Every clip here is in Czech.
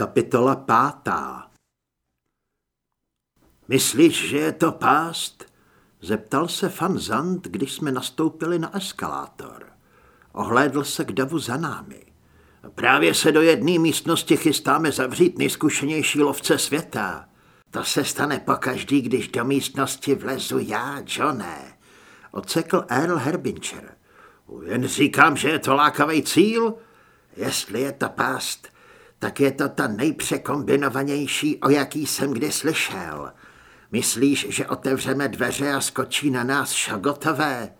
Kapitola pátá Myslíš, že je to pást? Zeptal se fan Zand, když jsme nastoupili na eskalátor. Ohlédl se k davu za námi. Právě se do jedné místnosti chystáme zavřít nejzkušenější lovce světa. To se stane pokaždý, když do místnosti vlezu já, Johne. Ocekl Earl Herbincher. Jen říkám, že je to lákavý cíl. Jestli je to pást, tak je to ta nejpřekombinovanější, o jaký jsem kdy slyšel. Myslíš, že otevřeme dveře a skočí na nás šagotové?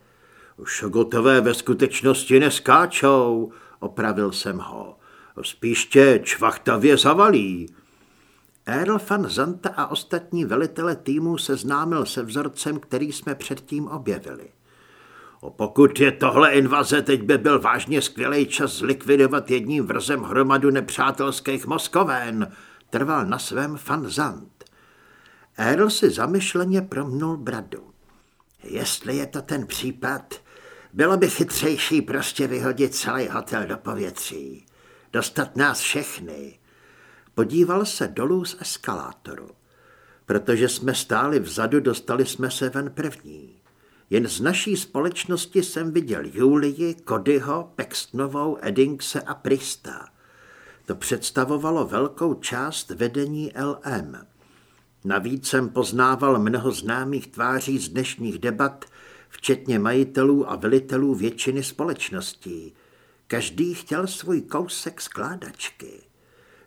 Šagotové ve skutečnosti neskáčou, opravil jsem ho. Spíš tě čvachtavě zavalí. Earl van Zanta a ostatní velitele týmu seznámil se vzorcem, který jsme předtím objevili. Pokud je tohle invaze, teď by byl vážně skvělý čas zlikvidovat jedním vrzem hromadu nepřátelských moskoven, trval na svém fanzant. Earl si zamyšleně promnul bradu. Jestli je to ten případ, bylo by chytřejší prostě vyhodit celý hotel do povětří. Dostat nás všechny. Podíval se dolů z eskalátoru. Protože jsme stáli vzadu, dostali jsme se ven první. Jen z naší společnosti jsem viděl Julii, Kodyho, Pextnovou, Eddingse a Prista. To představovalo velkou část vedení LM. Navíc jsem poznával mnoho známých tváří z dnešních debat, včetně majitelů a velitelů většiny společností. Každý chtěl svůj kousek skládačky.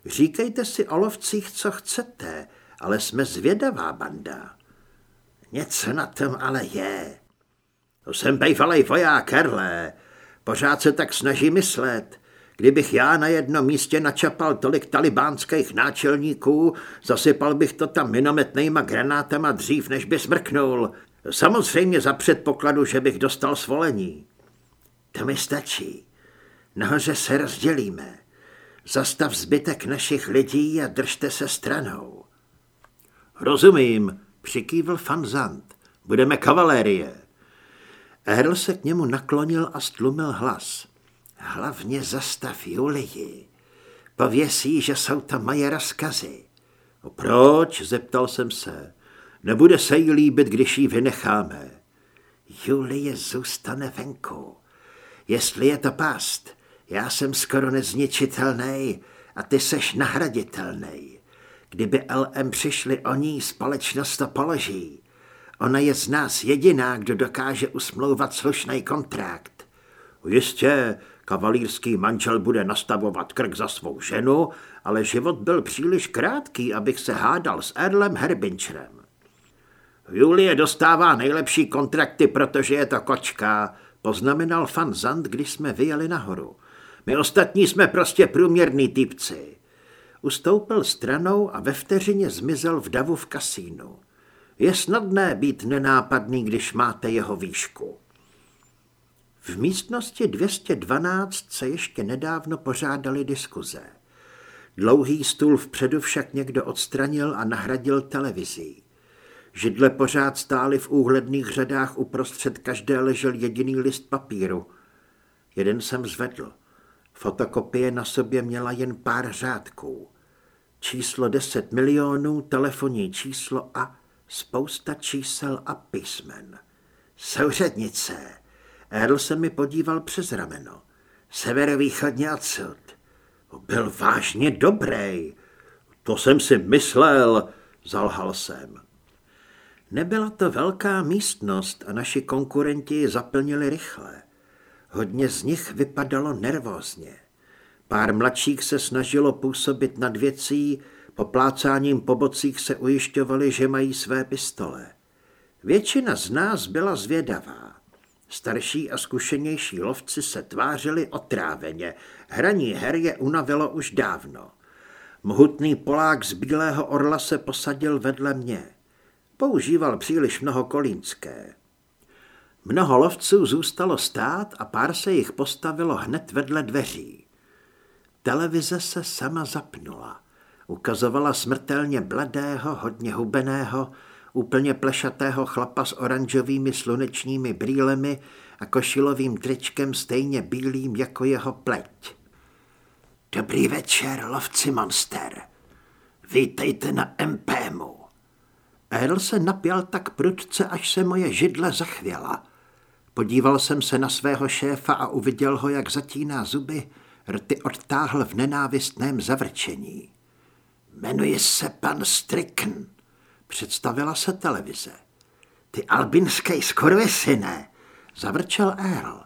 Říkejte si o lovcích, co chcete, ale jsme zvědavá banda. Něco na tom ale je. Jsem bejvalej voják, Erle. Pořád se tak snaží myslet. Kdybych já na jednom místě načapal tolik talibánských náčelníků, zasypal bych to tam minometnýma granátama dřív, než by smrknul. Samozřejmě za předpokladu, že bych dostal svolení. To mi stačí. Nahoře se rozdělíme. Zastav zbytek našich lidí a držte se stranou. Rozumím, přikývl Fanzant. Budeme kavalérie. Earl se k němu naklonil a stlumil hlas. Hlavně zastav Julii. Pověsí, že jsou to moje rozkazy. Proč? zeptal jsem se. Nebude se jí líbit, když ji vynecháme. Julie zůstane venku. Jestli je to past, já jsem skoro nezničitelný a ty seš nahraditelný. Kdyby LM přišli o ní, společnost to položí. Ona je z nás jediná, kdo dokáže usmlouvat slušný kontrakt. Jistě, kavalírský manžel bude nastavovat krk za svou ženu, ale život byl příliš krátký, abych se hádal s Erlem Herbinčerem. Julie dostává nejlepší kontrakty, protože je to kočka, poznamenal fan Zand, když jsme vyjeli nahoru. My ostatní jsme prostě průměrný typci. Ustoupil stranou a ve vteřině zmizel v davu v kasínu. Je snadné být nenápadný, když máte jeho výšku. V místnosti 212 se ještě nedávno pořádali diskuze. Dlouhý stůl vpředu však někdo odstranil a nahradil televizí. Židle pořád stály v úhledných řadách, uprostřed každé ležel jediný list papíru. Jeden jsem zvedl. Fotokopie na sobě měla jen pár řádků. Číslo 10 milionů, telefonní číslo a spousta čísel a písmen. Souřadnice. Earl se mi podíval přes rameno. Severovýchodně odsud. Byl vážně dobrý. To jsem si myslel, zalhal jsem. Nebyla to velká místnost a naši konkurenti ji zaplnili rychle. Hodně z nich vypadalo nervózně. Pár mladších se snažilo působit nad věcí, poplácáním po bocích se ujišťovali, že mají své pistole. Většina z nás byla zvědavá. Starší a zkušenější lovci se tvářili otráveně. Hraní her je unavilo už dávno. Mohutný Polák z Bílého orla se posadil vedle mě. Používal příliš mnoho kolínské. Mnoho lovců zůstalo stát a pár se jich postavilo hned vedle dveří. Televize se sama zapnula. Ukazovala smrtelně bledého, hodně hubeného, úplně plešatého chlapa s oranžovými slunečními brýlemi a košilovým tričkem stejně bílým jako jeho pleť. Dobrý večer, lovci monster. Vítejte na MPMu. Earl se napěl tak prudce, až se moje židle zachvěla. Podíval jsem se na svého šéfa a uviděl ho, jak zatíná zuby, rty odtáhl v nenávistném zavrčení. Jmenuje se pan Strickn. Představila se televize. Ty albinský skorvesyne, zavrčel Earl.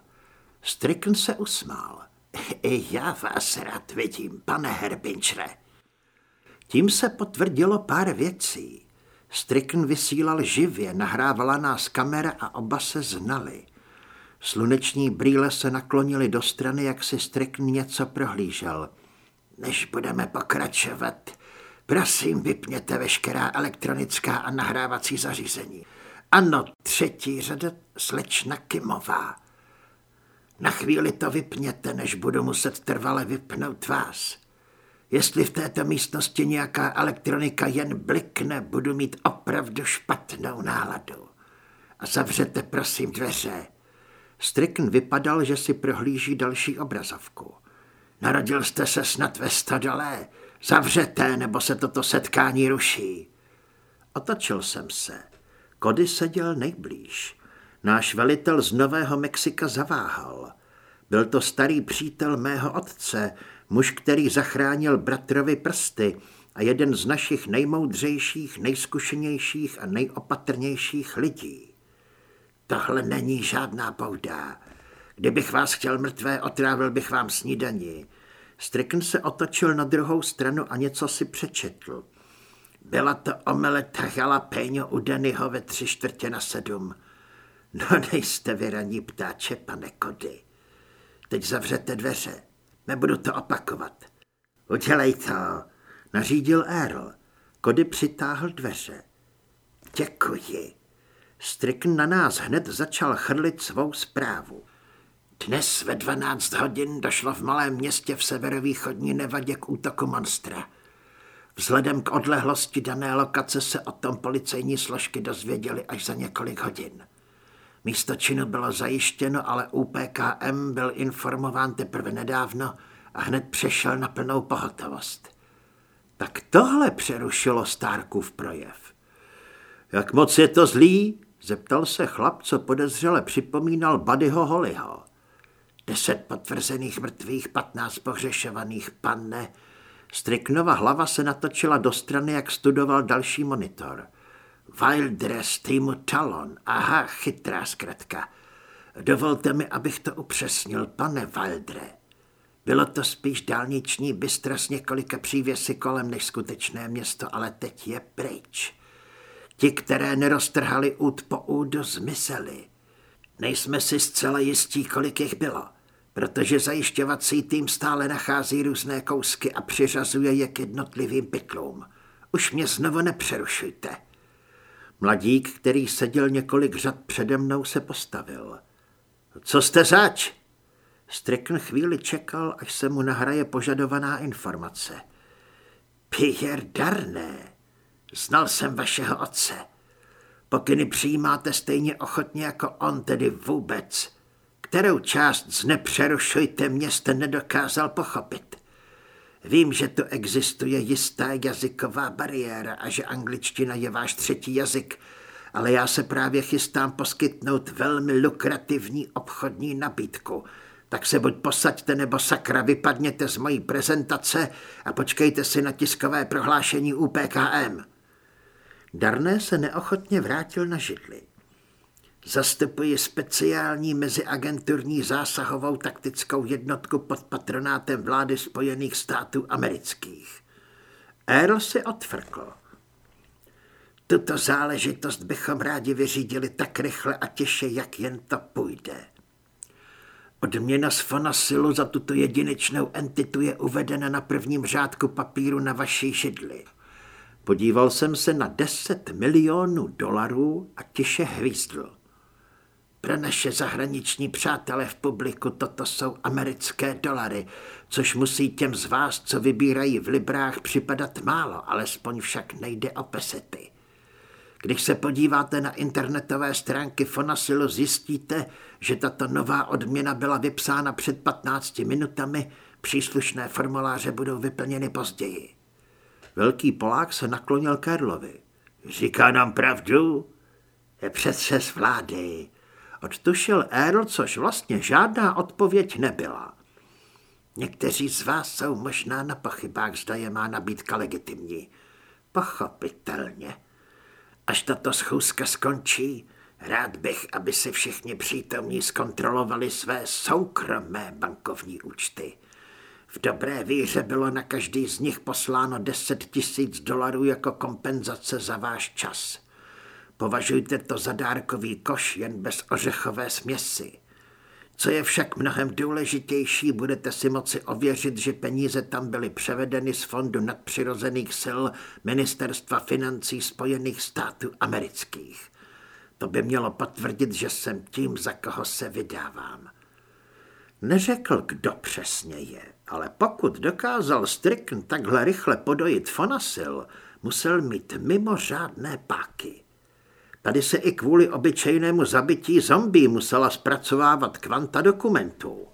Strickn se usmál. I já vás rád vidím, pane Herbinčre. Tím se potvrdilo pár věcí. Strickn vysílal živě, nahrávala nás kamera a oba se znali. Sluneční brýle se naklonily do strany, jak si Strickn něco prohlížel. Než budeme pokračovat, prosím vypněte veškerá elektronická a nahrávací zařízení. Ano, třetí řada slečna Kimová. Na chvíli to vypněte, než budu muset trvale vypnout vás. Jestli v této místnosti nějaká elektronika jen blikne, budu mít opravdu špatnou náladu. A zavřete prosím dveře. Strickn vypadal, že si prohlíží další obrazovku. Narodil jste se snad ve stodole. Zavřete, nebo se toto setkání ruší. Otočil jsem se. Kody seděl nejblíž. Náš velitel z Nového Mexika zaváhal. Byl to starý přítel mého otce, muž, který zachránil bratrovi prsty a jeden z našich nejmoudřejších, nejzkušenějších a nejopatrnějších lidí. Tohle není žádná pouda. Kdybych vás chtěl mrtvé, otrávil bych vám snídaní. Strickn se otočil na druhou stranu a něco si přečetl. Byla to omeleta jalapeno u Dennyho ve tři čtvrtě na sedm. No nejste vyraní ptáče, pane Kody. Teď zavřete dveře. Nebudu to opakovat. Udělej to, nařídil Earl. Kody přitáhl dveře. Děkuji. Strickn na nás hned začal chrlit svou zprávu. Dnes ve 12 hodin došlo v malém městě v severovýchodní Nevadě k útoku monstra. Vzhledem k odlehlosti dané lokace se o tom policejní složky dozvěděli až za několik hodin. Místo činu bylo zajištěno, ale UPKM byl informován teprve nedávno a hned přešel na plnou pohotovost. Tak tohle přerušilo Stárkův projev. Jak moc je to zlý? Zeptal se chlap, co podezřele připomínal Buddyho Hollyho. Deset potvrzených mrtvých, patnáct pohřešovaných, panne. Striknova hlava se natočila do strany, jak studoval další monitor – Wildress týmu Talon. Aha, chytrá zkratka. Dovolte mi, abych to upřesnil, pane Wildre. Bylo to spíš dálniční bystra s několika přívěsy kolem než skutečné město, ale teď je pryč. Ti, které neroztrhali út po údu, zmizeli. Nejsme si zcela jistí, kolik jich bylo, protože zajišťovací tým stále nachází různé kousky a přiřazuje je k jednotlivým pytlům. Už mě znovu nepřerušujte. Mladík, který seděl několik řad přede mnou, se postavil. Co jste zač? Strickn chvíli čekal, až se mu nahraje požadovaná informace. Pierre Darné, znal jsem vašeho otce. Pokyny přijímáte stejně ochotně jako on, tedy vůbec. Kterou část z nepřerušujte mě jste nedokázal pochopit? Vím, že tu existuje jistá jazyková bariéra a že angličtina je váš třetí jazyk, ale já se právě chystám poskytnout velmi lukrativní obchodní nabídku. Tak se buď posaďte, nebo sakra vypadněte z mojí prezentace a počkejte si na tiskové prohlášení UPKM. Darné se neochotně vrátil na židli. Zastupuji speciální meziagenturní zásahovou taktickou jednotku pod patronátem vlády Spojených států amerických. Earl si odfrkl. Tuto záležitost bychom rádi vyřídili tak rychle a těše, jak jen to půjde. Odměna z Fonasilu za tuto jedinečnou entitu je uvedena na prvním řádku papíru na vaší židli. Podíval jsem se na 10 milionů dolarů a tiše hvízdl. Pro naše zahraniční přátele v publiku toto jsou americké dolary, což musí těm z vás, co vybírají v librách, připadat málo, alespoň však nejde o pesety. Když se podíváte na internetové stránky Fonasilu, zjistíte, že tato nová odměna byla vypsána před 15 minutami, Příslušné formuláře budou vyplněny později. Velký Polák se naklonil Karlovi. Říká nám pravdu? Je přece z vlády. Odtušil Earl, což vlastně žádná odpověď nebyla. Někteří z vás jsou možná na pochybách, zda je má nabídka legitimní. Pochopitelně. Až tato schůzka skončí, rád bych, aby si všichni přítomní zkontrolovali své soukromé bankovní účty. V dobré víře bylo na každý z nich posláno 10 tisíc dolarů jako kompenzace za váš čas. Považujte to za dárkový koš jen bez ořechové směsi. Co je však mnohem důležitější, budete si moci ověřit, že peníze tam byly převedeny z Fondu nadpřirozených sil Ministerstva financí Spojených států amerických. To by mělo potvrdit, že jsem tím, za koho se vydávám. Neřekl, kdo přesně je, ale pokud dokázal Strickn takhle rychle podojit Fonasil, musel mít mimořádné páky. Tady se i kvůli obyčejnému zabití zombí musela zpracovávat kvanta dokumentů.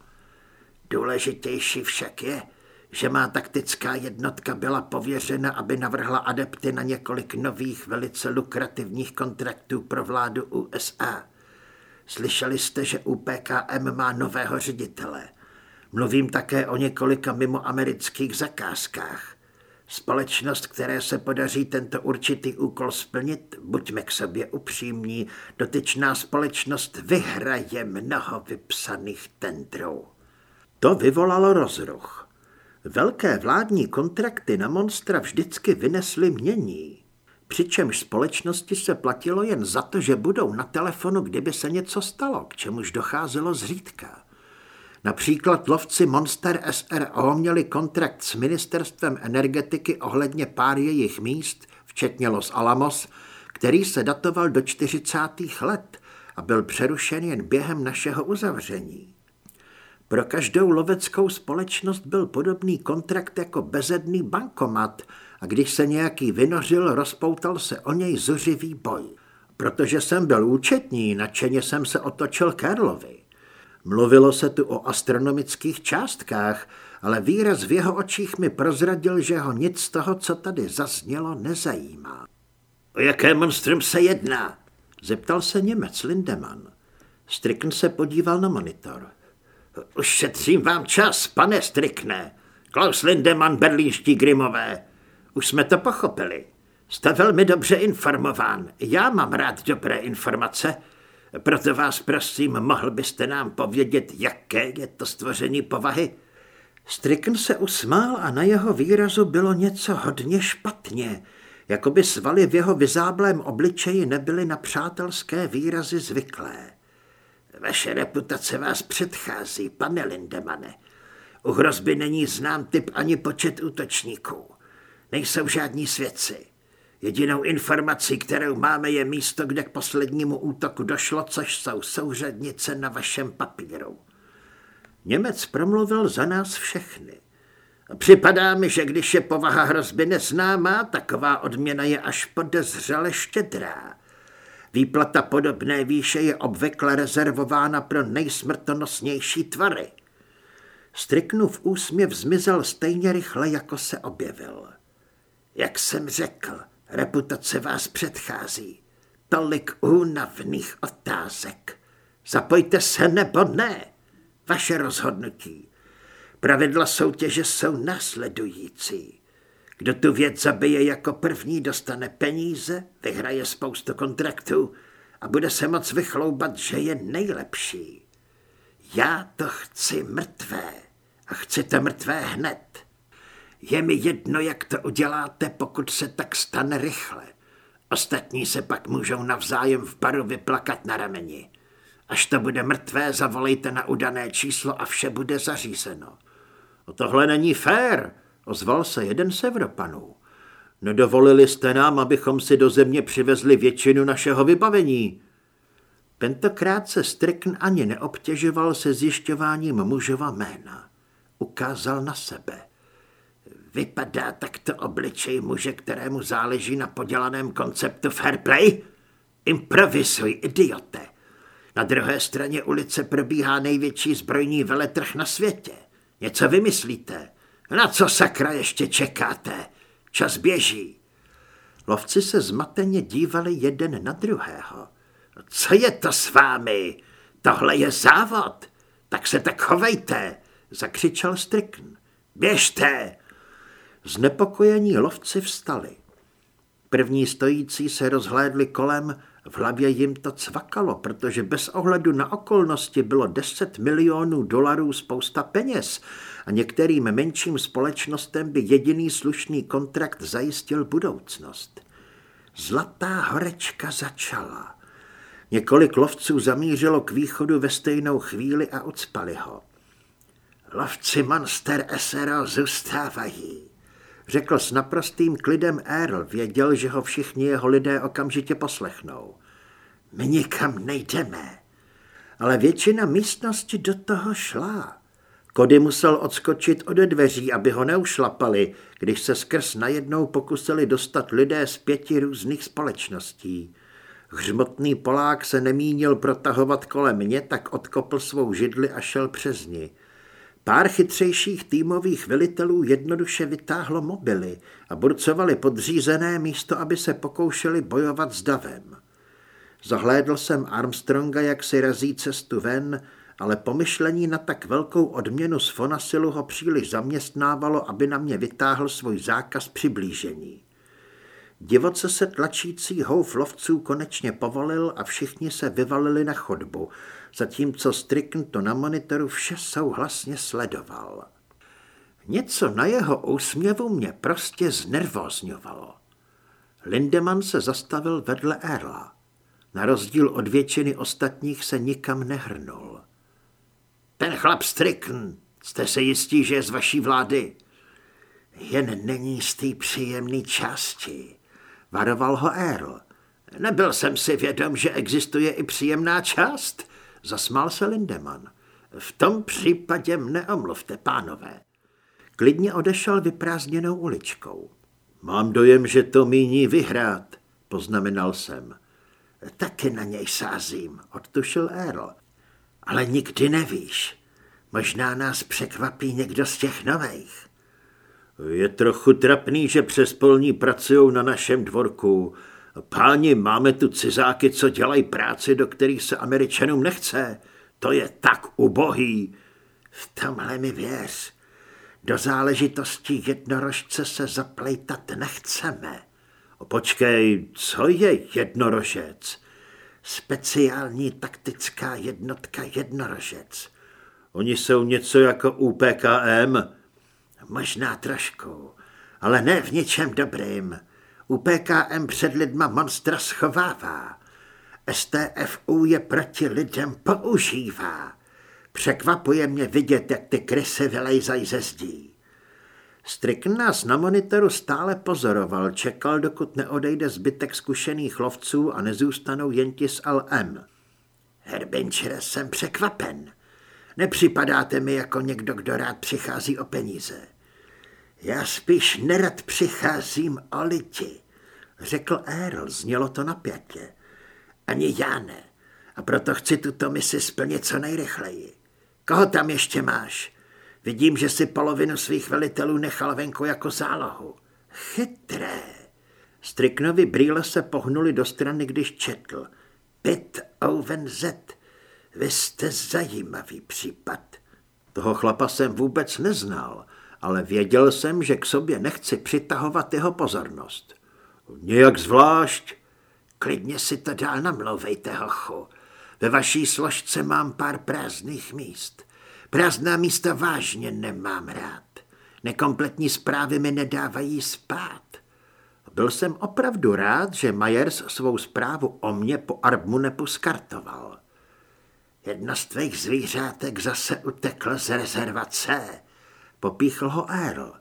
Důležitější však je, že má taktická jednotka byla pověřena, aby navrhla adepty na několik nových velice lukrativních kontraktů pro vládu USA. Slyšeli jste, že UPKM má nového ředitele. Mluvím také o několika mimoamerických zakázkách. Společnost, které se podaří tento určitý úkol splnit, buďme k sobě upřímní, dotyčná společnost vyhraje mnoho vypsaných tendrů. To vyvolalo rozruch. Velké vládní kontrakty na monstra vždycky vynesly mění, přičemž společnosti se platilo jen za to, že budou na telefonu, kdyby se něco stalo, k čemuž docházelo zřídka. Například lovci Monster SRO měli kontrakt s ministerstvem energetiky ohledně pár jejich míst, včetně Los Alamos, který se datoval do 40. let a byl přerušen jen během našeho uzavření. Pro každou loveckou společnost byl podobný kontrakt jako bezedný bankomat a když se nějaký vynořil, rozpoutal se o něj zuřivý boj. Protože jsem byl účetní, nadšeně jsem se otočil Karlovi. Mluvilo se tu o astronomických částkách, ale výraz v jeho očích mi prozradil, že ho nic z toho, co tady zaznělo, nezajímá. O jaké monstrum se jedná? Zeptal se Němec Lindemann. Strickn se podíval na monitor. Už šetřím vám čas, pane Strikne. Klaus Lindemann, berlínští Grimové. Už jsme to pochopili. Jste velmi dobře informován. Já mám rád dobré informace. Proto vás prosím, mohl byste nám povědět, jaké je to stvoření povahy? Strickn se usmál a na jeho výrazu bylo něco hodně špatně, jako by svaly v jeho vyzáblém obličeji nebyly na přátelské výrazy zvyklé. Vaše reputace vás předchází, pane Lindemane. U hrozby není znám typ ani počet útočníků. Nejsou žádní svědci. Jedinou informací, kterou máme, je místo, kde k poslednímu útoku došlo, což jsou souřadnice na vašem papíru. Němec promluvil za nás všechny. Připadá mi, že když je povaha hrozby neznámá, taková odměna je až podezřele štědrá. Výplata podobné výše je obvykle rezervována pro nejsmrtonosnější tvary. Striknův úsměv zmizel stejně rychle, jako se objevil. Jak jsem řekl, Reputace vás předchází. Tolik únavných otázek. Zapojte se nebo ne. Vaše rozhodnutí. Pravidla soutěže jsou následující. Kdo tu věc zabije jako první, dostane peníze, vyhraje spoustu kontraktů a bude se moc vychloubat, že je nejlepší. Já to chci mrtvé a chci to mrtvé hned. Je mi jedno, jak to uděláte, pokud se tak stane rychle. Ostatní se pak můžou navzájem v baru vyplakat na rameni. Až to bude mrtvé, zavolejte na udané číslo a vše bude zařízeno. O tohle není fér, ozval se jeden z Evropanů. Nedovolili jste nám, abychom si do země přivezli většinu našeho vybavení. Tentokrát se Strickn ani neobtěžoval se zjišťováním mužova jména. Ukázal na sebe. Vypadá takto obličej muže, kterému záleží na podělaném konceptu fair play? Improvizuj, idiote. Na druhé straně ulice probíhá největší zbrojní veletrh na světě. Něco vymyslíte. Na co sakra ještě čekáte? Čas běží. Lovci se zmateně dívali jeden na druhého. Co je to s vámi? Tohle je závod. Tak se tak chovejte, zakřičel Strickn. Běžte! Znepokojení lovci vstali. První stojící se rozhlédli kolem, v hlavě jim to cvakalo, protože bez ohledu na okolnosti bylo 10 milionů dolarů spousta peněz a některým menším společnostem by jediný slušný kontrakt zajistil budoucnost. Zlatá horečka začala. Několik lovců zamířilo k východu ve stejnou chvíli a odspali ho. Lovci Monster SRO zůstávají, řekl s naprostým klidem Earl. Věděl, že ho všichni jeho lidé okamžitě poslechnou. My nikam nejdeme, ale většina místnosti do toho šla. Kody musel odskočit ode dveří, aby ho neušlapali, když se skrz najednou pokusili dostat lidé z pěti různých společností. Hřmotný Polák se nemínil protahovat kolem mě, tak odkopl svou židli a šel přes ní. Pár chytřejších týmových velitelů jednoduše vytáhlo mobily a burcovali podřízené místo, aby se pokoušeli bojovat s davem. Zahlédl jsem Armstronga, jak si razí cestu ven, ale pomyšlení na tak velkou odměnu z Fonasilu ho příliš zaměstnávalo, aby na mě vytáhl svůj zákaz přiblížení. Divoce se tlačící houf lovců konečně povolil a všichni se vyvalili na chodbu, zatímco Strickn to na monitoru vše souhlasně sledoval. Něco na jeho úsměvu mě prostě znervozňovalo. Lindemann se zastavil vedle Erla. Na rozdíl od většiny ostatních se nikam nehrnul. Ten chlap Strickn, jste se jistí, že je z vaší vlády? Jen není z té příjemné části. Varoval ho Earl. Nebyl jsem si vědom, že existuje i příjemná část, zasmál se Lindemann. V tom případě mne omluvte, pánové. Klidně odešel vyprázdněnou uličkou. Mám dojem, že to míní vyhrát, poznamenal jsem. Taky na něj sázím, odtušil Earl. Ale nikdy nevíš. Možná nás překvapí někdo z těch nových. Je trochu trapný, že přes polní pracují na našem dvorku. Páni, máme tu cizáky, co dělají práci, do kterých se američanům nechce. To je tak ubohý. V tomhle mi věř. Do záležitostí jednorožce se zaplejtat nechceme. Počkej, co je jednorožec? Speciální taktická jednotka jednorožec. Oni jsou něco jako UPKM? Možná trošku, ale ne v ničem dobrým. UPKM před lidma monstra schovává. STFU je proti lidem používá. Překvapuje mě vidět, jak ty krysy vylejzají ze zdí. Strickn nás na monitoru stále pozoroval, čekal, dokud neodejde zbytek zkušených lovců a nezůstanou jen ti z LM. Herbinčere, jsem překvapen. Nepřipadáte mi jako někdo, kdo rád přichází o peníze. Já spíš nerad přicházím o lidi, řekl Earl, znělo to napětě. Ani já ne. A proto chci tuto misi splnit co nejrychleji. Koho tam ještě máš? Vidím, že si polovinu svých velitelů nechal venku jako zálohu. Chytré. Striknovi brýle se pohnuli do strany, když četl. Pit Owen Z. Vy jste zajímavý případ. Toho chlapa jsem vůbec neznal, ale věděl jsem, že k sobě nechci přitahovat jeho pozornost. Nějak zvlášť. Klidně si to dál namlouvejte, hochu. Ve vaší složce mám pár prázdných míst. Prázdná místa vážně nemám rád. Nekompletní zprávy mi nedávají spát. Byl jsem opravdu rád, že Myers svou zprávu o mě po Arbmunepu skartoval. Jedno z tvých zvířátek zase utekl z rezervace. Popíchl ho Earl.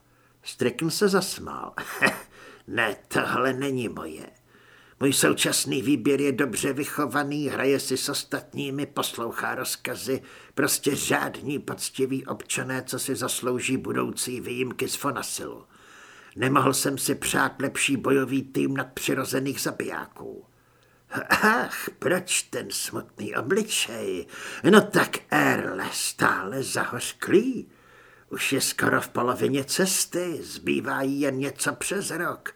Strickn se zasmál. ne, tohle není moje. Můj současný výběr je dobře vychovaný, hraje si s ostatními, poslouchá rozkazy, prostě žádní poctiví občané, co si zaslouží budoucí výjimky z Fonasilu. Nemohl jsem si přát lepší bojový tým nadpřirozených zabijáků. Ach, proč ten smutný obličej? No tak Erle stále zahořklý. Už je skoro v polovině cesty, zbývá jí jen něco přes rok.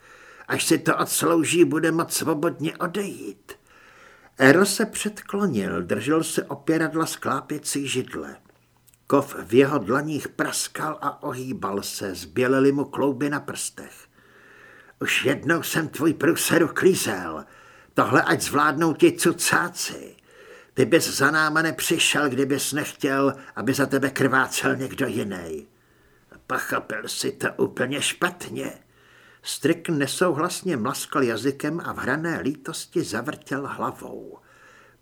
Až si to odslouží, bude moc svobodně odejít. Earl se předklonil, držel se opěradla sklápěcí židle. Kov v jeho dlaních praskal a ohýbal se, zbělely mu klouby na prstech. Už jednou jsem tvůj průseru klízel, tohle ať zvládnou ti cucáci. Ty bys za náma nepřišel, kdybys nechtěl, aby za tebe krvácel někdo jiný. Pochopil si to úplně špatně. Strik nesouhlasně mlaskal jazykem a v hrané lítosti zavrtěl hlavou.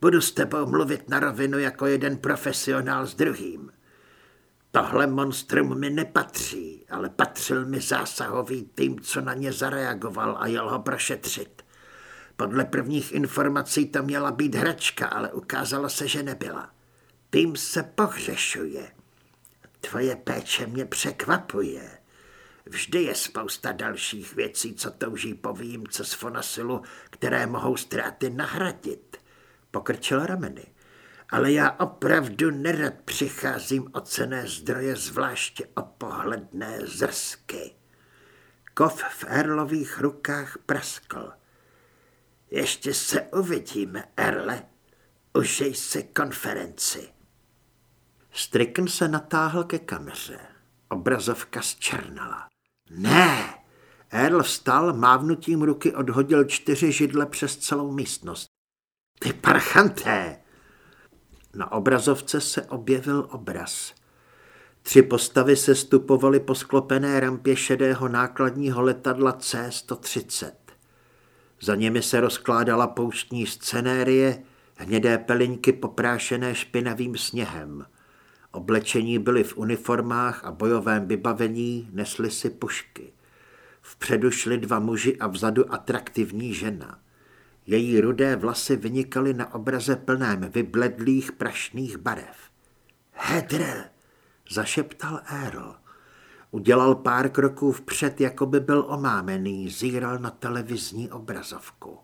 Budu s tebou mluvit na rovinu jako jeden profesionál s druhým. Tohle monstrum mi nepatří, ale patřil mi zásahový tým, co na ně zareagoval a jel ho prošetřit. Podle prvních informací to měla být hračka, ale ukázalo se, že nebyla. Tým se pohřešuje. Tvoje péče mě překvapuje. Vždy je spousta dalších věcí, co touží po výjimce z Fonasilu, které mohou ztráty nahradit. Pokrčil rameny. Ale já opravdu nerad přicházím o cené zdroje, zvláště o pohledné zrsky. Kov v Erlových rukách praskl. Ještě se uvidíme, Erle. Užij si konferenci. Strickn se natáhl ke kameře. Obrazovka zčernala. Ne! Earl vstal, mávnutím ruky odhodil čtyři židle přes celou místnost. Ty parchanté! Na obrazovce se objevil obraz. Tři postavy se stupovaly po sklopené rampě šedého nákladního letadla C-130. Za nimi se rozkládala pouštní scenérie, hnědé peliňky poprášené špinavým sněhem. Oblečení byli v uniformách a bojovém vybavení, nesli si pušky. Vpředu šli dva muži a vzadu atraktivní žena. Její rudé vlasy vynikaly na obraze plném vybledlých prašných barev. Hedr, zašeptal Earl. Udělal pár kroků vpřed, jako by byl omámený, zíral na televizní obrazovku.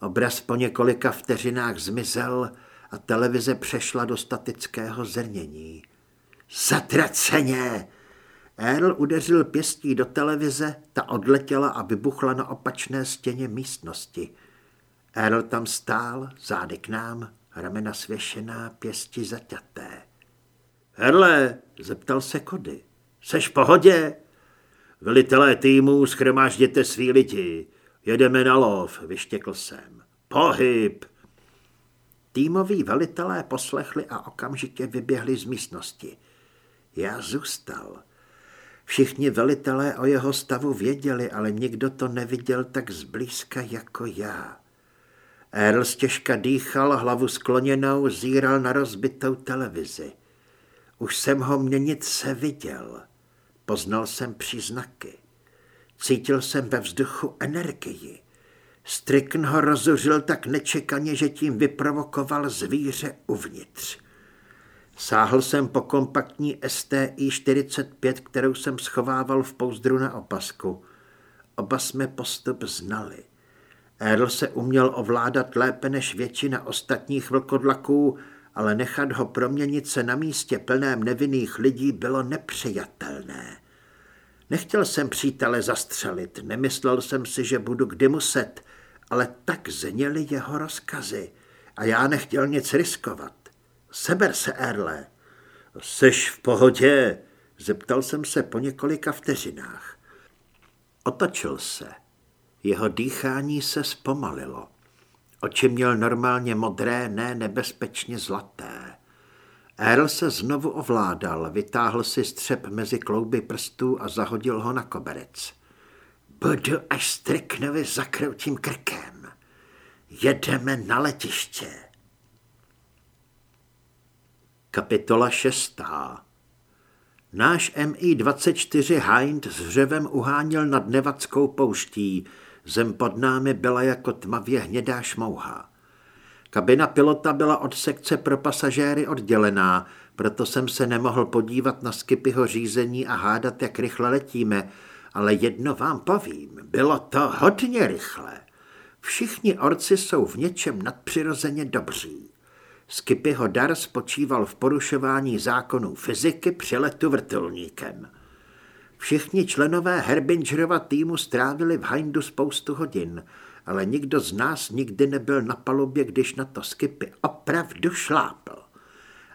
Obraz po několika vteřinách zmizel a televize přešla do statického zrnění. Zatraceně! Earl udeřil pěstí do televize, ta odletěla a vybuchla na opačné stěně místnosti. Earl tam stál, zády k nám, ramena svěšená, pěsti zaťaté. Erle, zeptal se Kody. Seš v pohodě? Velitelé týmu, schromážděte svý lidi. Jedeme na lov, vyštěkl jsem. Pohyb! Týmoví velitelé poslechli a okamžitě vyběhli z místnosti. Já zůstal. Všichni velitelé o jeho stavu věděli, ale nikdo to neviděl tak zblízka jako já. Earl stěžka dýchal, hlavu skloněnou, zíral na rozbitou televizi. Už jsem ho měnit se viděl. Poznal jsem příznaky. Cítil jsem ve vzduchu energii. Strikn ho rozuřil tak nečekaně, že tím vyprovokoval zvíře uvnitř. Sáhl jsem po kompaktní STI 45, kterou jsem schovával v pouzdru na opasku. Oba jsme postup znali. Earl se uměl ovládat lépe než většina ostatních vlkodlaků, ale nechat ho proměnit se na místě plném nevinných lidí bylo nepřijatelné. Nechtěl jsem přítele zastřelit, nemyslel jsem si, že budu kdy muset, ale tak zněly jeho rozkazy a já nechtěl nic riskovat. Seber se, Erle. Seš v pohodě, zeptal jsem se po několika vteřinách. Otočil se. Jeho dýchání se zpomalilo. Oči měl normálně modré, ne nebezpečně zlaté. Earl se znovu ovládal, vytáhl si střep mezi klouby prstů a zahodil ho na koberec. Budu až Striknovi zakroutím krkem. Jedeme na letiště. Kapitola šestá Náš MI-24 Hind s hřevem uháněl nad Nevackou pouští, Zem pod námi byla jako tmavě hnědá šmouha. Kabina pilota byla od sekce pro pasažéry oddělená, proto jsem se nemohl podívat na skipyho řízení a hádat, jak rychle letíme, ale jedno vám povím, bylo to hodně rychle. Všichni orci jsou v něčem nadpřirozeně dobří. Skipyho dar spočíval v porušování zákonů fyziky při letu vrtulníkem. Všichni členové Herbingerova týmu strávili v Hindu spoustu hodin, ale nikdo z nás nikdy nebyl na palubě, když na to Skipy opravdu šlápl.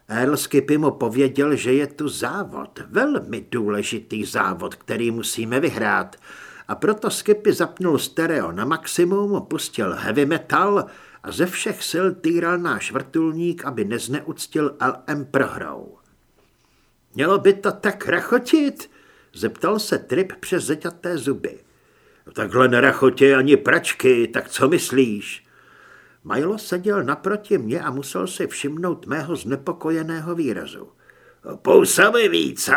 Earl Skipy mu pověděl, že je tu závod, velmi důležitý závod, který musíme vyhrát. A proto Skipy zapnul stereo na maximum, pustil heavy metal a ze všech sil týral náš vrtulník, aby nezneuctil LM prohrou. Mělo by to tak rachotit? Zeptal se Trip přes zeťaté zuby. Takhle nerachotě ani pračky, tak co myslíš? Milo seděl naproti mě a musel si všimnout mého znepokojeného výrazu. Působivý, co?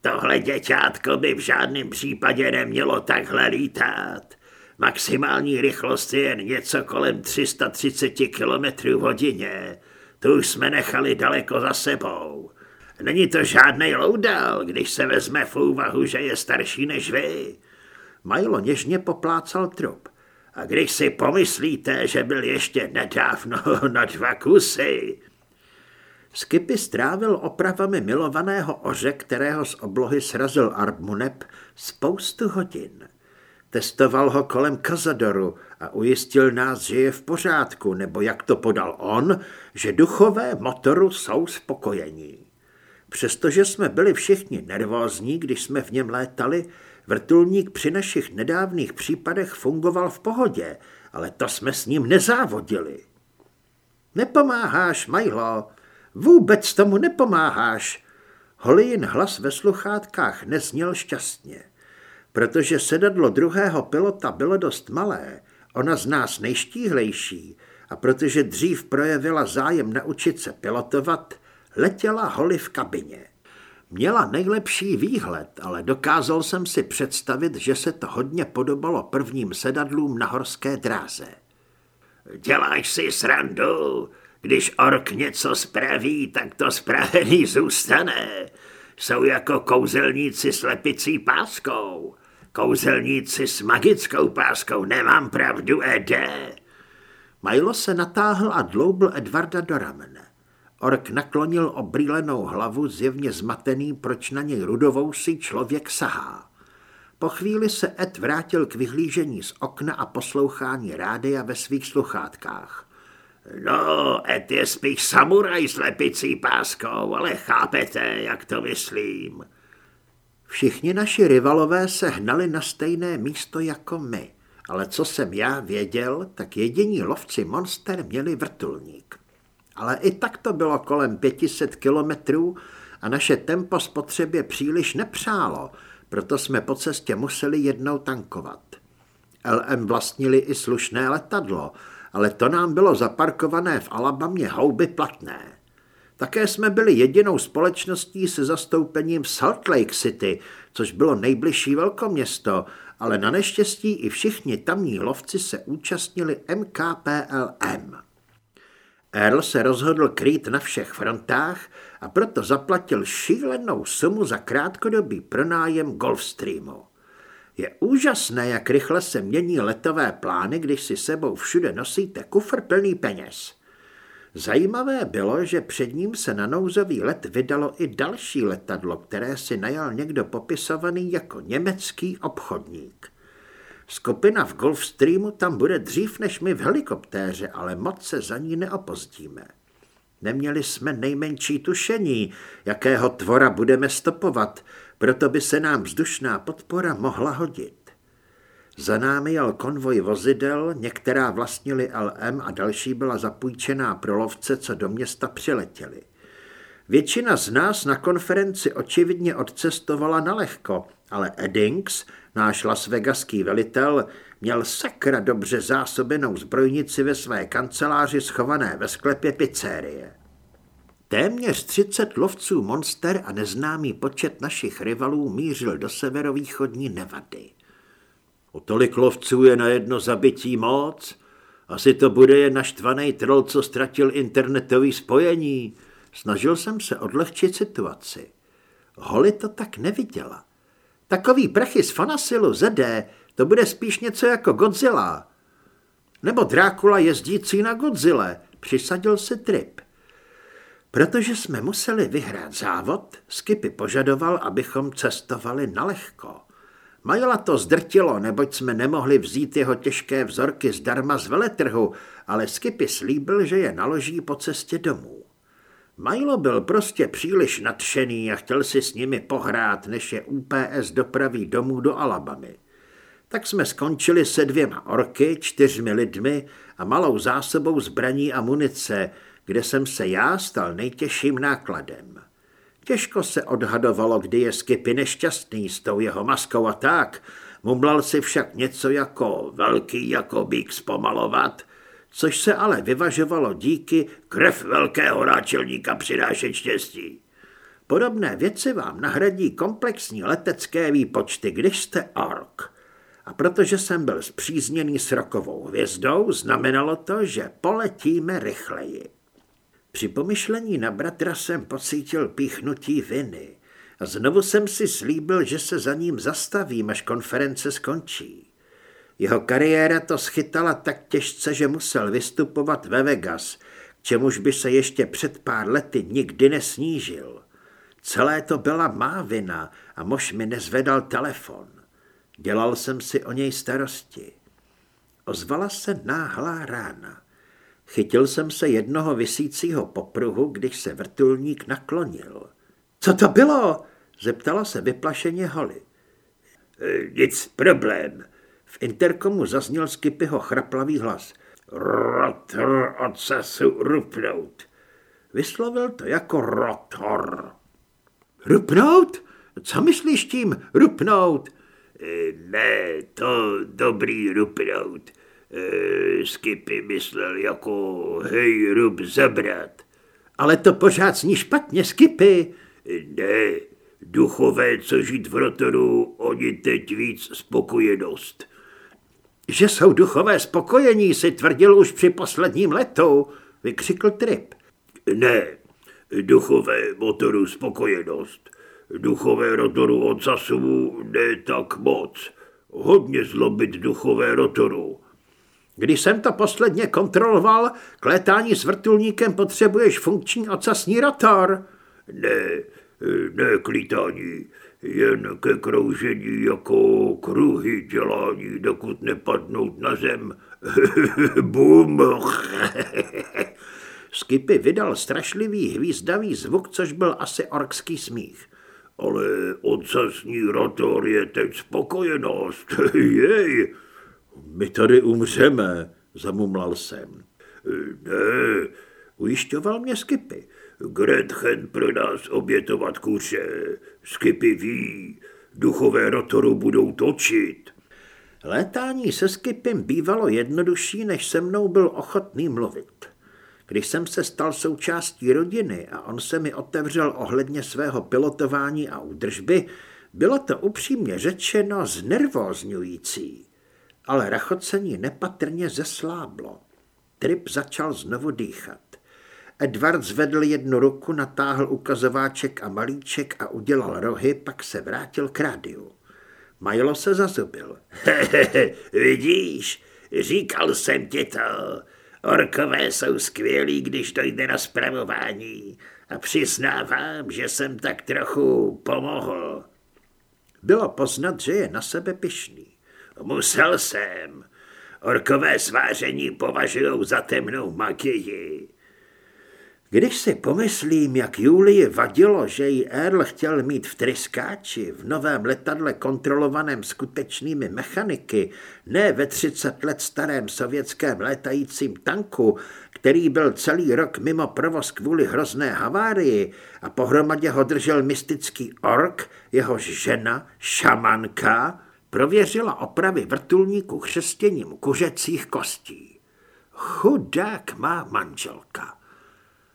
Tohle děťátko by v žádném případě nemělo takhle lítat. Maximální rychlost je jen něco kolem 330 km hodině. Tu už jsme nechali daleko za sebou. Není to žádný loudal, když se vezme v úvahu, že je starší než vy. Milo něžně poplácal trup. A když si pomyslíte, že byl ještě nedávno na dva kusy... Skipy strávil opravami milovaného oře, kterého z oblohy srazil Arbmuneb, spoustu hodin. Testoval ho kolem Kazadoru a ujistil nás, že je v pořádku, nebo jak to podal on, že duchové motoru jsou spokojení. Přestože jsme byli všichni nervózní, když jsme v něm létali, vrtulník při našich nedávných případech fungoval v pohodě, ale to jsme s ním nezávodili. Nepomáháš, Majlo, vůbec tomu nepomáháš. Holijin hlas ve sluchátkách nezněl šťastně. Protože sedadlo druhého pilota bylo dost malé, ona z nás nejštíhlejší, a protože dřív projevila zájem naučit se pilotovat, letěla Holly v kabině. Měla nejlepší výhled, ale dokázal jsem si představit, že se to hodně podobalo prvním sedadlům na horské dráze. Děláš si srandu? Když ork něco spraví, tak to spravený zůstane. Jsou jako kouzelníci s lepicí páskou. Kouzelníci s magickou páskou, nemám pravdu, Ede. Milo se natáhl a dloubl Edvarda do ramene. Ork naklonil obrýlenou hlavu, zjevně zmatený, proč na něj rudovou si člověk sahá. Po chvíli se Ed vrátil k vyhlížení z okna a poslouchání rádia ve svých sluchátkách. No, Ed je spíš samuraj s lepicí páskou, ale chápete, jak to myslím. Všichni naši rivalové se hnali na stejné místo jako my, ale co jsem já věděl, tak jediní lovci monster měli vrtulník. Ale i tak to bylo kolem 500 kilometrů a naše tempo spotřebě příliš nepřálo, proto jsme po cestě museli jednou tankovat. LM vlastnili i slušné letadlo, ale to nám bylo zaparkované v Alabamě houby platné. Také jsme byli jedinou společností se zastoupením v Salt Lake City, což bylo nejbližší velkoměsto, ale na neštěstí i všichni tamní lovci se účastnili MKPLM. Earl se rozhodl krýt na všech frontách a proto zaplatil šílenou sumu za krátkodobý pronájem Gulfstreamu. Je úžasné, jak rychle se mění letové plány, když si sebou všude nosíte kufr plný peněz. Zajímavé bylo, že před ním se na nouzový let vydalo i další letadlo, které si najal někdo popisovaný jako německý obchodník. Skupina v Gulfstreamu tam bude dřív než my v helikoptéře, ale moc se za ní neopozdíme. Neměli jsme nejmenší tušení, jakého tvora budeme stopovat, proto by se nám vzdušná podpora mohla hodit. Za námi jel konvoj vozidel, některá vlastnili LM a další byla zapůjčená pro lovce, co do města přiletěli. Většina z nás na konferenci očividně odcestovala na lehko, ale Eddings, náš Las Vegaský velitel, měl sakra dobře zásobenou zbrojnici ve své kanceláři schované ve sklepě pizzerie. Téměř 30 lovců monster a neznámý počet našich rivalů mířil do severovýchodní Nevady. O tolik lovců je na jedno zabití moc. Asi to bude jen naštvaný troll, co ztratil internetový spojení. Snažil jsem se odlehčit situaci. Holly to tak neviděla. Takový prachy z Fanasilu ZD, to bude spíš něco jako Godzilla. Nebo Drákula jezdící na Godzilla, přisadil si trip. Protože jsme museli vyhrát závod, Skipy požadoval, abychom cestovali na lehko. Majla to zdrtilo, neboť jsme nemohli vzít jeho těžké vzorky zdarma z veletrhu, ale Skipy slíbil, že je naloží po cestě domů. Majlo byl prostě příliš nadšený a chtěl si s nimi pohrát, než je UPS dopraví domů do Alabamy. Tak jsme skončili se dvěma orky, čtyřmi lidmi a malou zásobou zbraní a munice, kde jsem se já stal nejtěžším nákladem. Těžko se odhadovalo, kdy je Skipy nešťastný s tou jeho maskou a tak. Mumlal si však něco jako velký jako bík zpomalovat, což se ale vyvažovalo díky krev velkého náčelníka přinášet štěstí. Podobné věci vám nahradí komplexní letecké výpočty, když jste ork. A protože jsem byl zpřízněný s rokovou hvězdou, znamenalo to, že poletíme rychleji. Při pomyšlení na bratra jsem pocítil píchnutí viny a znovu jsem si slíbil, že se za ním zastavím, až konference skončí. Jeho kariéra to schytala tak těžce, že musel vystupovat ve Vegas, k čemuž by se ještě před pár lety nikdy nesnížil. Celé to byla má vina a mož mi nezvedal telefon. Dělal jsem si o něj starosti. Ozvala se náhlá rána. Chytil jsem se jednoho vysícího popruhu, když se vrtulník naklonil. Co to bylo? Zeptala se vyplašeně Holly. Nic problém. V interkomu zazněl Skipyho chraplavý hlas. Rotor ocasu rupnout. Vyslovil to jako rotor. Rupnout? Co myslíš tím rupnout? E, ne, to dobrý rupnout. E, Skipy myslel jako hej, rup zabrat. Ale to pořád zní špatně, Skipy. Ne, duchové, co žít v rotoru, oni teď víc spokojenost. Že jsou duchové spokojení, si tvrdil už při posledním letu, vykřikl Trip. Ne, duchové motoru spokojenost. Duchové rotoru ocasu ne tak moc. Hodně zlobit duchové rotoru. Když jsem to posledně kontroloval, k létání s vrtulníkem potřebuješ funkční ocasní rotor. Ne, ne k lítání, jen ke kroužení jako kruhy dělání, dokud nepadnout na zem. Bum! Skipy vydal strašlivý hvízdavý zvuk, což byl asi orkský smích. Ale ocasní rotor je teď spokojenost. Jej! My tady umřeme, zamumlal jsem. Ne, ujišťoval mě Skipy. Gretchen pro nás obětovat kuře. Skipy ví, duchové rotoru budou točit. Létání se Skipem bývalo jednodušší, než se mnou byl ochotný mluvit. Když jsem se stal součástí rodiny a on se mi otevřel ohledně svého pilotování a údržby, bylo to upřímně řečeno znervózňující ale rachocení nepatrně zesláblo. Trip začal znovu dýchat. Edward zvedl jednu ruku, natáhl ukazováček a malíček a udělal rohy, pak se vrátil k rádiu. Majlo se zazubil. vidíš, říkal jsem ti to. Orkové jsou skvělí, když to jde na zpravování. A přiznávám, že jsem tak trochu pomohl. Bylo poznat, že je na sebe pišný. Musel jsem. Orkové sváření považují za temnou magii. Když si pomyslím, jak Julii vadilo, že jí Earl chtěl mít v tryskáči, v novém letadle kontrolovaném skutečnými mechaniky, ne ve 30 let starém sovětském létajícím tanku, který byl celý rok mimo provoz kvůli hrozné havárii a pohromadě ho držel mystický ork, jehož žena, šamanka, prověřila opravy vrtulníku chřestěním kuřecích kostí. Chudák má manželka.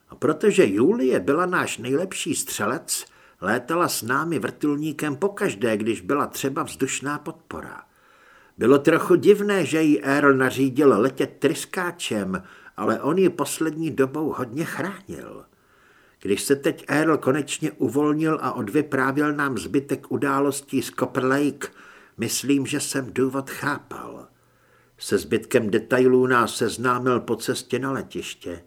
A protože Julie byla náš nejlepší střelec, létala s námi vrtulníkem pokaždé, když byla třeba vzdušná podpora. Bylo trochu divné, že jí Earl nařídil letět tryskáčem, ale on ji poslední dobou hodně chránil. Když se teď Earl konečně uvolnil a odvyprávěl nám zbytek událostí z Copper Lake, Myslím, že jsem důvod chápal. Se zbytkem detailů nás seznámil po cestě na letiště.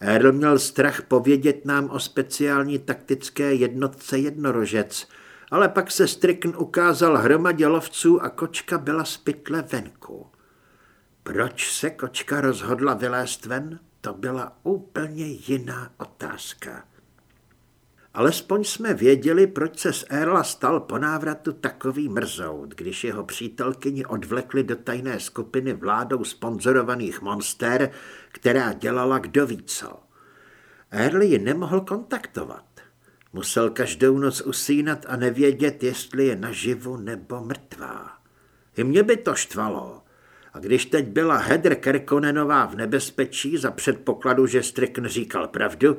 Earl měl strach povědět nám o speciální taktické jednotce jednorožec, ale pak se Strickn ukázal hromadě lovců a kočka byla z pytle venku. Proč se kočka rozhodla vylézt ven? To byla úplně jiná otázka. Alespoň jsme věděli, proč se z Erla stal po návratu takový mrzout, když jeho přítelkyni odvlekli do tajné skupiny vládou sponzorovaných monster, která dělala kdo ví co. Erl ji nemohl kontaktovat. Musel každou noc usínat a nevědět, jestli je naživu nebo mrtvá. I mě by to štvalo. A když teď byla Hedr Kerkonenová v nebezpečí za předpokladu, že Strickn říkal pravdu,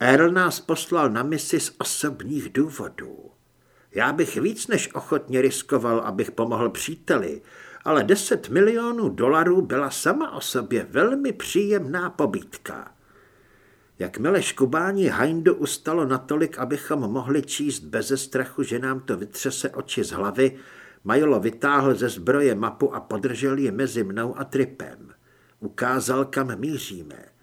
Earl nás poslal na misi z osobních důvodů. Já bych víc než ochotně riskoval, abych pomohl příteli, ale 10 milionů dolarů byla sama o sobě velmi příjemná pobítka. Jakmile škubání Hindu ustalo natolik, abychom mohli číst beze strachu, že nám to vytřese oči z hlavy, Majlo vytáhl ze zbroje mapu a podržel ji mezi mnou a Tripem. Ukázal, kam míříme.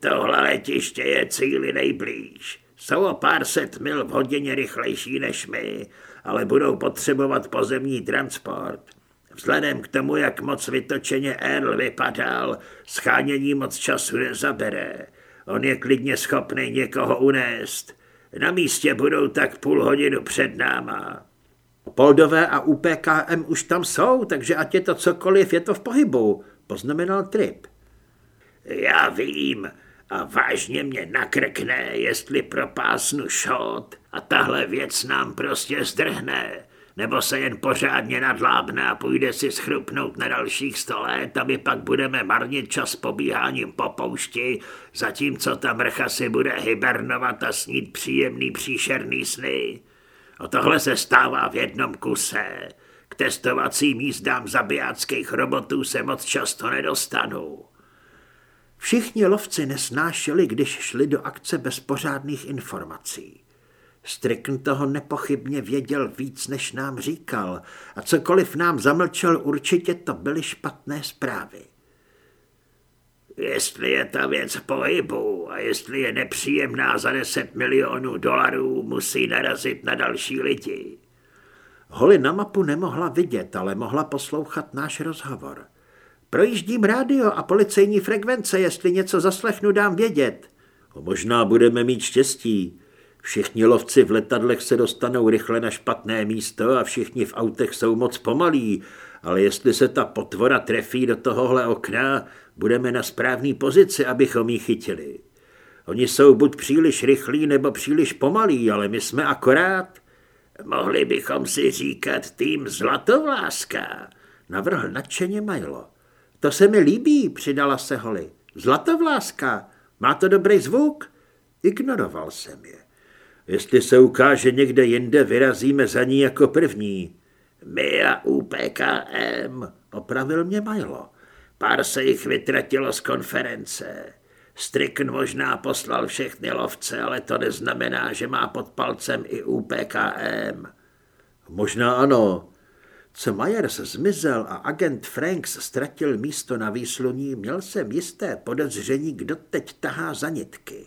Tohle letiště je cíli nejblíž. Jsou o pár set mil v hodině rychlejší než my, ale budou potřebovat pozemní transport. Vzhledem k tomu, jak moc vytočeně Earl vypadal, schánění moc času nezabere. On je klidně schopný někoho unést. Na místě budou tak půl hodinu před náma. Poldové a UPKM už tam jsou, takže ať je to cokoliv, je to v pohybu, poznamenal Trip. Já vím a vážně mě nakrkne, jestli propásnu šot a tahle věc nám prostě zdrhne, nebo se jen pořádně nadlábne a půjde si schrupnout na dalších sto let a my pak budeme marnit čas pobíháním po poušti, zatímco ta mrcha si bude hibernovat a snít příjemný příšerný sny. O tohle se stává v jednom kuse. K testovacím jízdám zabijáckých robotů se moc často nedostanu. Všichni lovci nesnášeli, když šli do akce bez pořádných informací. Strickn toho nepochybně věděl víc, než nám říkal a cokoliv nám zamlčel, určitě to byly špatné zprávy. Jestli je ta věc pohybu a jestli je nepříjemná za 10 milionů dolarů, musí narazit na další lidi. Holly na mapu nemohla vidět, ale mohla poslouchat náš rozhovor. Projíždím rádio a policejní frekvence, jestli něco zaslechnu, dám vědět. Možná budeme mít štěstí. Všichni lovci v letadlech se dostanou rychle na špatné místo a všichni v autech jsou moc pomalí, ale jestli se ta potvora trefí do tohohle okna, budeme na správné pozici, abychom ji chytili. Oni jsou buď příliš rychlí, nebo příliš pomalí, ale my jsme akorát. Mohli bychom si říkat tým Zlatovláska, navrhl nadšeně Majlo. To se mi líbí, přidala se Holly. Zlatovláska, má to dobrý zvuk? Ignoroval jsem je. Jestli se ukáže někde jinde, vyrazíme za ní jako první. My a UPKM, opravil mě Majlo. Pár se jich vytratilo z konference. Strickn možná poslal všechny lovce, ale to neznamená, že má pod palcem i UPKM. Možná ano. Co Myers zmizel a agent Franks ztratil místo na výsluní, měl jsem jisté podezření, kdo teď tahá za nitky.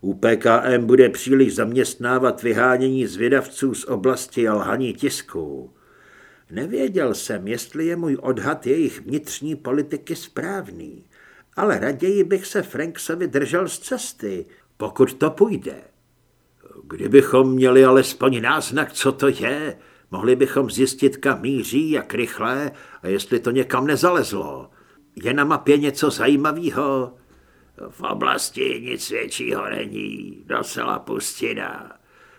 UPKM bude příliš zaměstnávat vyhánění zvědavců z oblasti lhaní tisků. Nevěděl jsem, jestli je můj odhad jejich vnitřní politiky správný, ale raději bych se Franksovi držel z cesty, pokud to půjde. Kdybychom měli alespoň náznak, co to je, mohli bychom zjistit, kam míří, jak rychle a jestli to někam nezalezlo. Je na mapě něco zajímavého? V oblasti nic většího není, docela pustina.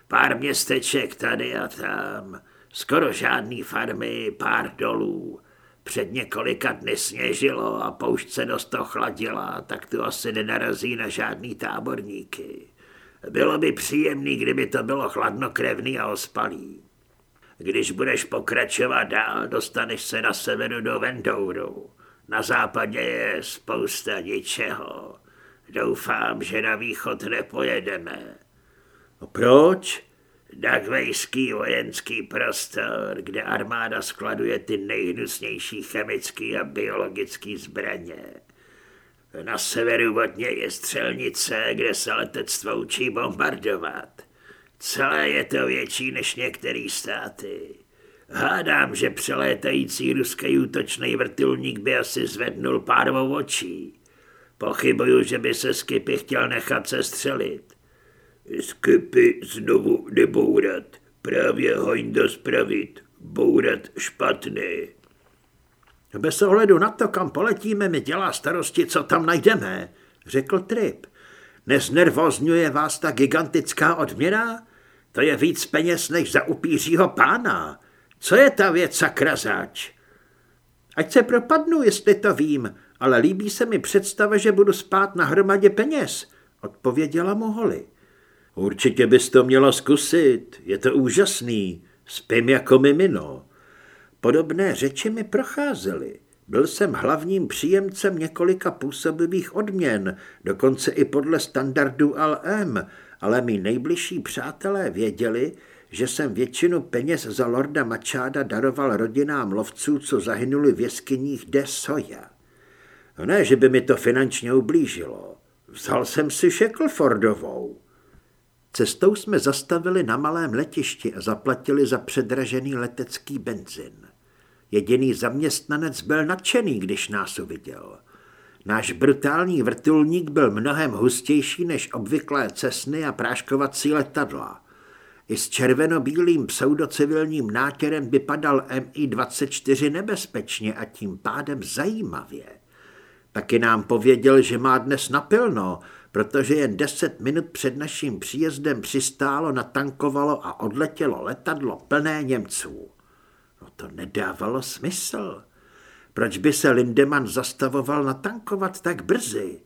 Pár městeček tady a tam. Skoro žádný farmy, pár dolů. Před několika dny sněžilo a poušť se dost ochladila, tak tu asi nenarazí na žádný táborníky. Bylo by příjemný, kdyby to bylo chladnokrevný a ospalý. Když budeš pokračovat dál, dostaneš se na severu do Vendouru. Na západě je spousta ničeho. Doufám, že na východ nepojedeme. Proč? Dagvejský vojenský prostor, kde armáda skladuje ty nejhnusnější chemické a biologické zbraně. Na severu od něj je střelnice, kde se letectvo učí bombardovat. Celé je to větší než některé státy. Hádám, že přelétající ruský útočný vrtulník by asi zvednul párovou očí. Pochybuju, že by se Skipy chtěl nechat se střelit. Skipy znovu nebourat, právě hojndo spravit, bourat špatný. Bez ohledu na to, kam poletíme, mi dělá starosti, co tam najdeme, řekl Trip. Neznervozňuje vás ta gigantická odměna? To je víc peněz než za upířího pána. Co je ta věc, sakrazáč? Ať se propadnu, jestli to vím, ale líbí se mi představa, že budu spát na hromadě peněz, odpověděla mu Holly. Určitě bys to měla zkusit, je to úžasný, spím jako mimino. Podobné řeči mi procházely. Byl jsem hlavním příjemcem několika působivých odměn, dokonce i podle standardů LM, ale mý nejbližší přátelé věděli, že jsem většinu peněz za lorda Mačáda daroval rodinám lovců, co zahynuli v jeskyních de Soja. Ne, že by mi to finančně ublížilo. Vzal jsem si Shacklefordovou. Cestou jsme zastavili na malém letišti a zaplatili za předražený letecký benzin. Jediný zaměstnanec byl nadšený, když nás uviděl. Náš brutální vrtulník byl mnohem hustější než obvyklé cesny a práškovací letadla. I s červeno-bílým pseudocivilním nátěrem vypadal MI-24 nebezpečně a tím pádem zajímavě. Taky nám pověděl, že má dnes napilno, protože jen deset minut před naším příjezdem přistálo, natankovalo a odletělo letadlo plné Němců. To nedávalo smysl. Proč by se Lindemann zastavoval natankovat tak brzy?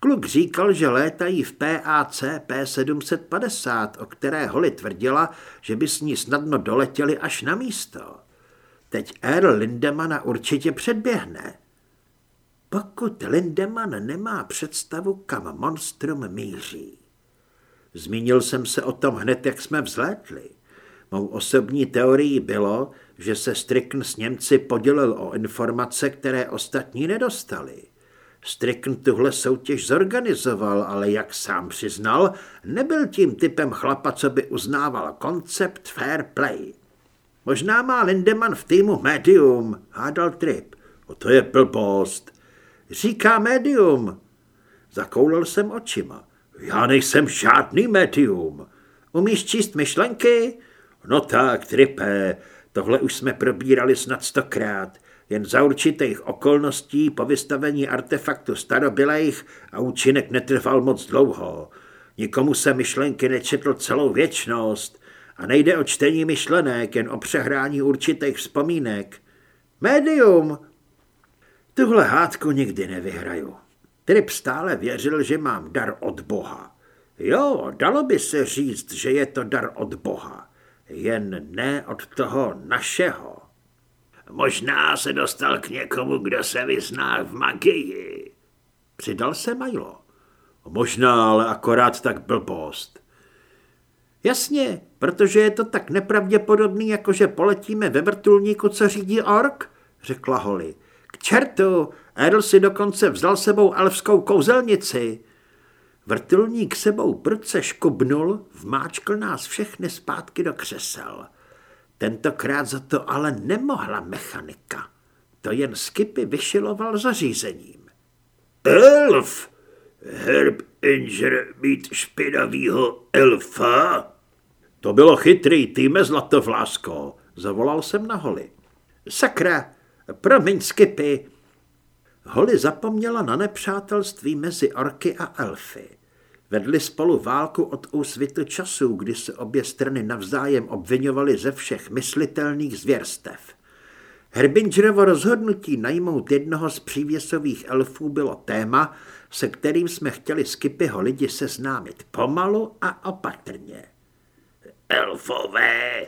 Kluk říkal, že létají v PAC P750, o které Holly tvrdila, že by s ní snadno doletěli až na místo. Teď Earl Lindemana určitě předběhne. Pokud Lindemann nemá představu, kam monstrum míří. Zmínil jsem se o tom hned, jak jsme vzlétli. Mou osobní teorií bylo, že se Strickn s Němci podělil o informace, které ostatní nedostali. Strickn tuhle soutěž zorganizoval, ale jak sám přiznal, nebyl tím typem chlapa, co by uznával koncept fair play. Možná má Lindemann v týmu médium, hádal Trip. O to je blbost. Říká médium. Zakoulil jsem očima. Já nejsem žádný médium. Umíš číst myšlenky? No tak, Tripe, tohle už jsme probírali snad stokrát. Jen za určitých okolností po vystavení artefaktu starobylejch a účinek netrval moc dlouho. Nikomu se myšlenky nečetl celou věčnost a nejde o čtení myšlenek, jen o přehrání určitých vzpomínek. Médium! Tuhle hádku nikdy nevyhraju. Trip stále věřil, že mám dar od Boha. Jo, dalo by se říct, že je to dar od Boha, jen ne od toho našeho. Možná se dostal k někomu, kdo se vyzná v magii. Přidal se Milo. Možná, ale akorát tak blbost. Jasně, protože je to tak nepravděpodobný, jako že poletíme ve vrtulníku, co řídí ork, řekla Holly. K čertu, Erl si dokonce vzal sebou elfskou kouzelnici. Vrtulník sebou prudce škubnul, vmáčkl nás všechny zpátky do křesel. Tentokrát za to ale nemohla mechanika. To jen Skipy vyšiloval zařízením. Elf! Herb Inger mít špinavýho elfa? To bylo chytrý, týme zlatovlásko, zavolal jsem na Holi. Sakra, promiň Skipy. Holi zapomněla na nepřátelství mezi orky a elfy. Vedli spolu válku od úsvitu časů, kdy se obě strany navzájem obvinovaly ze všech myslitelných zvěrstev. Herbingerovo rozhodnutí najmout jednoho z přívěsových elfů bylo téma, se kterým jsme chtěli Skipyho lidi seznámit pomalu a opatrně. Elfové,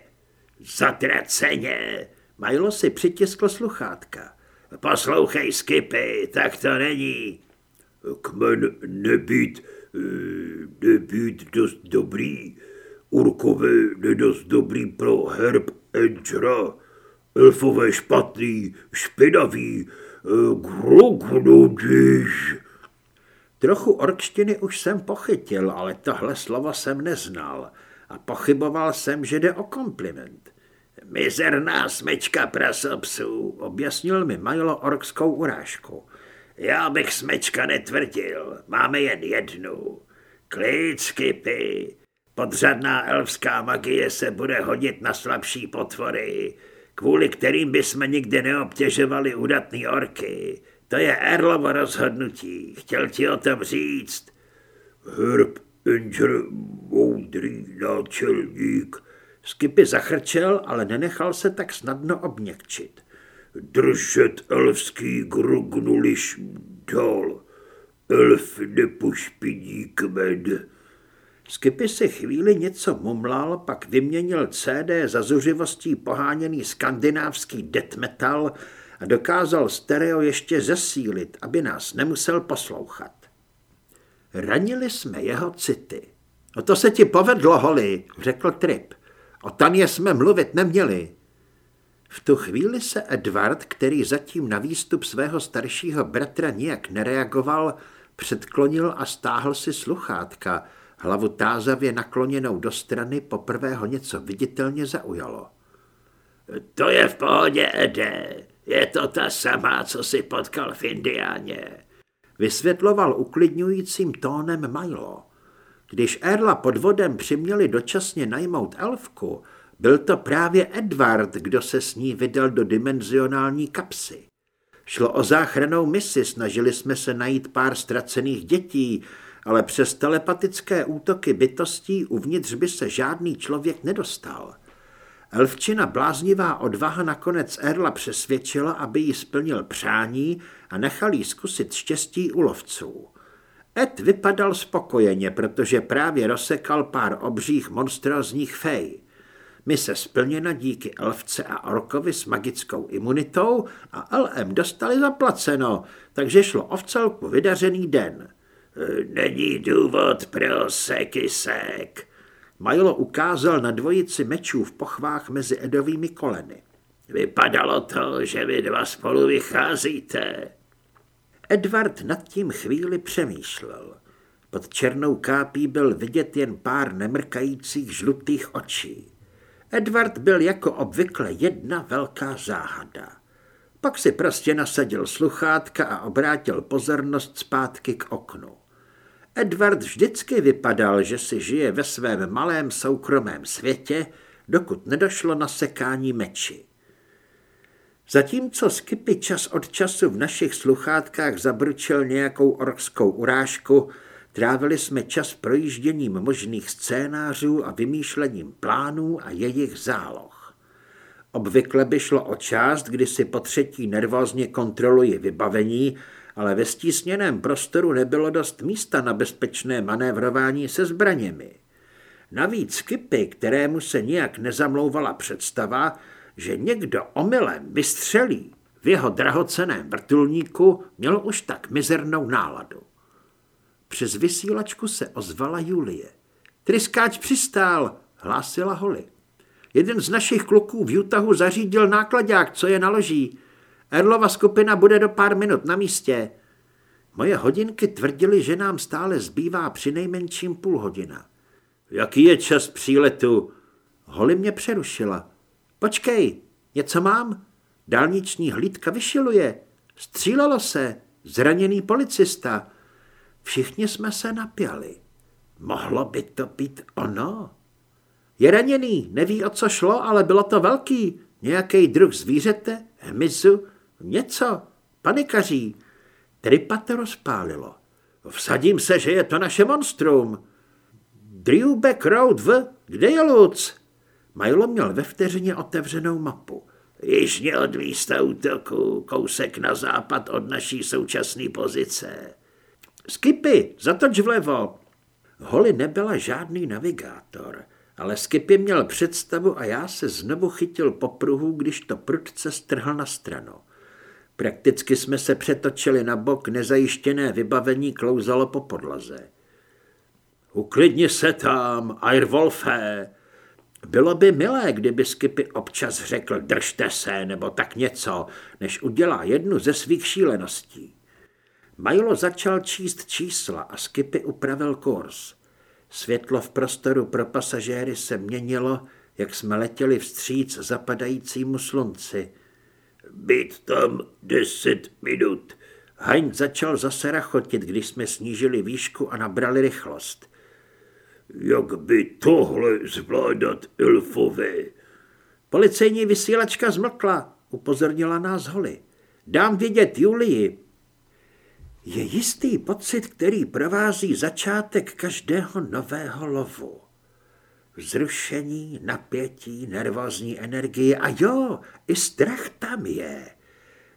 zatraceně, Majlo si přitiskl sluchátka. Poslouchej, Skipy, tak to není. Kmen nebýt nebýt dost dobrý. Urkové nedost dobrý pro herb Enčera. Elfové špatný, špinavý, grognudíž. Trochu orkštiny už jsem pochytil, ale tohle slovo jsem neznal a pochyboval jsem, že jde o kompliment. Mizerná smečka prasopsů, objasnil mi Majlo orkskou urážku. Já bych smečka netvrdil, máme jen jednu. Klid, Skipy. Podřadná elfská magie se bude hodit na slabší potvory, kvůli kterým bychom nikdy neobtěžovali udatný orky. To je Erlovo rozhodnutí. Chtěl ti o tom říct. Herb Inger, moudrý náčelník. Skipy zachrčel, ale nenechal se tak snadno obněkčit. Držet elfský grugnuliš dál. Elf nepošpidí kmed. Skipy si chvíli něco mumlal, pak vyměnil CD za zuřivostí poháněný skandinávský death metal a dokázal stereo ještě zesílit, aby nás nemusel poslouchat. Ranili jsme jeho city. No to se ti povedlo, Holly, řekl Trip. O Tanje jsme mluvit neměli. V tu chvíli se Edward, který zatím na výstup svého staršího bratra nijak nereagoval, předklonil a stáhl si sluchátka. Hlavu tázavě nakloněnou do strany poprvé ho něco viditelně zaujalo. To je v pohodě, Ede. Je to ta samá, co si potkal v Indiáně. Vysvětloval uklidňujícím tónem Milo. Když Erla pod vodem přiměli dočasně najmout elfku, byl to právě Edward, kdo se s ní vydal do dimenzionální kapsy. Šlo o záchranou misi, snažili jsme se najít pár ztracených dětí, ale přes telepatické útoky bytostí uvnitř by se žádný člověk nedostal. Elfčina bláznivá odvaha nakonec Erla přesvědčila, aby jí splnil přání a nechal jí zkusit štěstí u lovců. Ed vypadal spokojeně, protože právě rozsekal pár obřích monstrózních fej. My se splněna díky elfce a orkovi s magickou imunitou a LM dostali zaplaceno, takže šlo o vcelku vydařený den. Není důvod pro seky sek. Milo ukázal na dvojici mečů v pochvách mezi Edovými koleny. Vypadalo to, že vy dva spolu vycházíte. Edward nad tím chvíli přemýšlel. Pod černou kápí byl vidět jen pár nemrkajících žlutých očí. Edward byl jako obvykle jedna velká záhada. Pak si prostě nasadil sluchátka a obrátil pozornost zpátky k oknu. Edward vždycky vypadal, že si žije ve svém malém soukromém světě, dokud nedošlo na sekání meči. Zatímco Skipy čas od času v našich sluchátkách zabručil nějakou orkskou urážku, trávili jsme čas projížděním možných scénářů a vymýšlením plánů a jejich záloh. Obvykle by šlo o část, kdy si po třetí nervózně kontroluji vybavení, ale ve stísněném prostoru nebylo dost místa na bezpečné manévrování se zbraněmi. Navíc Skipy, kterému se nijak nezamlouvala představa, že někdo omylem vystřelí v jeho drahoceném vrtulníku, měl už tak mizernou náladu. Přes vysílačku se ozvala Julie. Tryskáč přistál, hlásila Holly. Jeden z našich kluků v Utahu zařídil nákladák, co je naloží. Erlova skupina bude do pár minut na místě. Moje hodinky tvrdily, že nám stále zbývá při nejmenším půl hodina. Jaký je čas příletu? Holly mě přerušila. Počkej, něco mám? Dálniční hlídka vyšiluje. Střílelo se. Zraněný policista. Všichni jsme se napěli. Mohlo by to být ono? Je raněný, neví, o co šlo, ale bylo to velký. Nějaký druh zvířete, hmyzu, něco, panikaří. Tripa to rozpálilo. Vsadím se, že je to naše monstrum. Drewback Road v, kde je Luc? Milo měl ve vteřině otevřenou mapu. Jižně od místa útoku, kousek na západ od naší současné pozice. Skipy, zatoč vlevo. Holly nebyla žádný navigátor, ale Skipy měl představu a já se znovu chytil po pruhu, když to prudce strhl na stranu. Prakticky jsme se přetočili na bok, nezajištěné vybavení klouzalo po podlaze. Uklidni se tam, Airwolfe, bylo by milé, kdyby Skipy občas řekl držte se nebo tak něco, než udělá jednu ze svých šíleností. Milo začal číst čísla a Skipy upravil kurz. Světlo v prostoru pro pasažéry se měnilo, jak jsme letěli vstříc zapadajícímu slunci. Být tam deset minut. Hein začal zase rachotit, když jsme snížili výšku a nabrali rychlost. Jak by tohle zvládat elfové? Policejní vysílačka zmlkla, upozornila nás Holly. Dám vědět Julii. Je jistý pocit, který provází začátek každého nového lovu. Vzrušení, napětí, nervózní energie a jo, i strach tam je.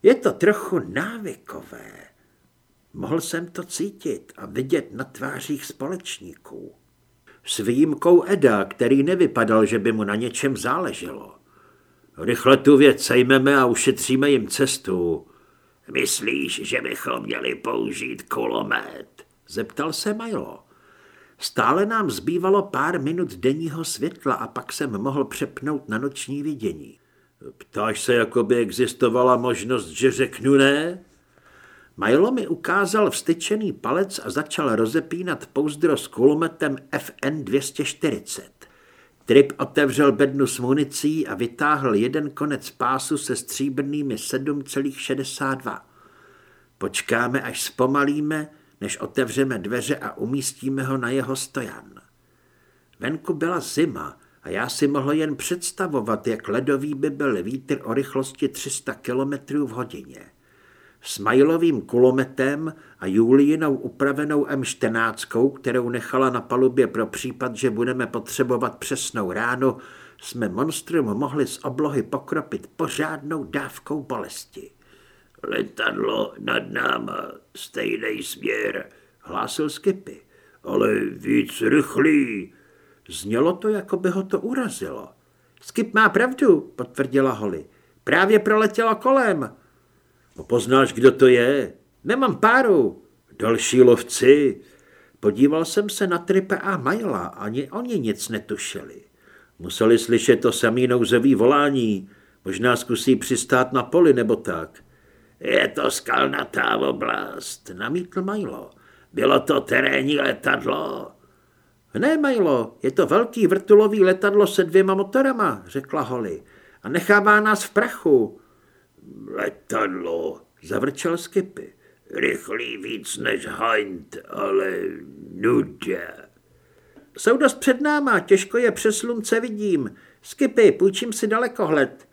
Je to trochu návykové. Mohl jsem to cítit a vidět na tvářích společníků. S výjimkou Eda, který nevypadal, že by mu na něčem záleželo. Rychle tu věc sejmeme a ušetříme jim cestu. Myslíš, že bychom měli použít kulomet? Zeptal se Milo. Stále nám zbývalo pár minut denního světla a pak jsem mohl přepnout na noční vidění. Ptáš se, jako by existovala možnost, že řeknu ne? Milo mi ukázal vstyčený palec a začal rozepínat pouzdro s kulometem FN 240. Trip otevřel bednu s municí a vytáhl jeden konec pásu se stříbrnými 7,62. Počkáme, až zpomalíme, než otevřeme dveře a umístíme ho na jeho stojan. Venku byla zima a já si mohl jen představovat, jak ledový by byl vítr o rychlosti 300 km v hodině. S Majlovým kulometem a Julijinou upravenou M14, kterou nechala na palubě pro případ, že budeme potřebovat přesnou ránu, jsme monstrum mohli z oblohy pokropit pořádnou dávkou bolesti. Letadlo nad náma, stejný směr, hlásil Skipy. Ale víc rychlý. Znělo to, jako by ho to urazilo. Skip má pravdu, potvrdila Holly. Právě proletělo kolem. Poznáš, kdo to je? Nemám páru. Další lovci. Podíval jsem se na Tripe a Majla, ani oni nic netušili. Museli slyšet to samý nouzový volání. Možná zkusí přistát na poli nebo tak. Je to skalnatá oblast, namítl Majlo. Bylo to terénní letadlo. Ne, Majlo, je to velký vrtulový letadlo se dvěma motorama, řekla Holly. A nechává nás v prachu. Letadlo, zavrčel Skipy. Rychlý víc než Hind, ale nudě. Jsou dost před náma, těžko je přes slunce vidím. Skipy, půjčím si dalekohled.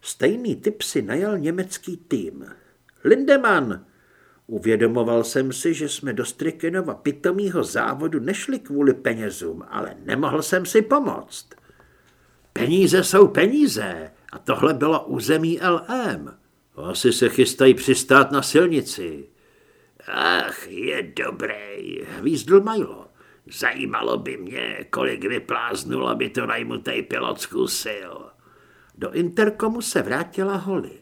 Stejný typ si najal německý tým. Lindemann. Uvědomoval jsem si, že jsme do Strikenova pitomýho závodu nešli kvůli penězům, ale nemohl jsem si pomoct. Peníze jsou peníze a tohle bylo území LM. Asi se chystají přistát na silnici. Ach, je dobrý, hvízdl Milo. Zajímalo by mě, kolik vypláznulo, aby to najmutej pilot zkusil. Do interkomu se vrátila Holly.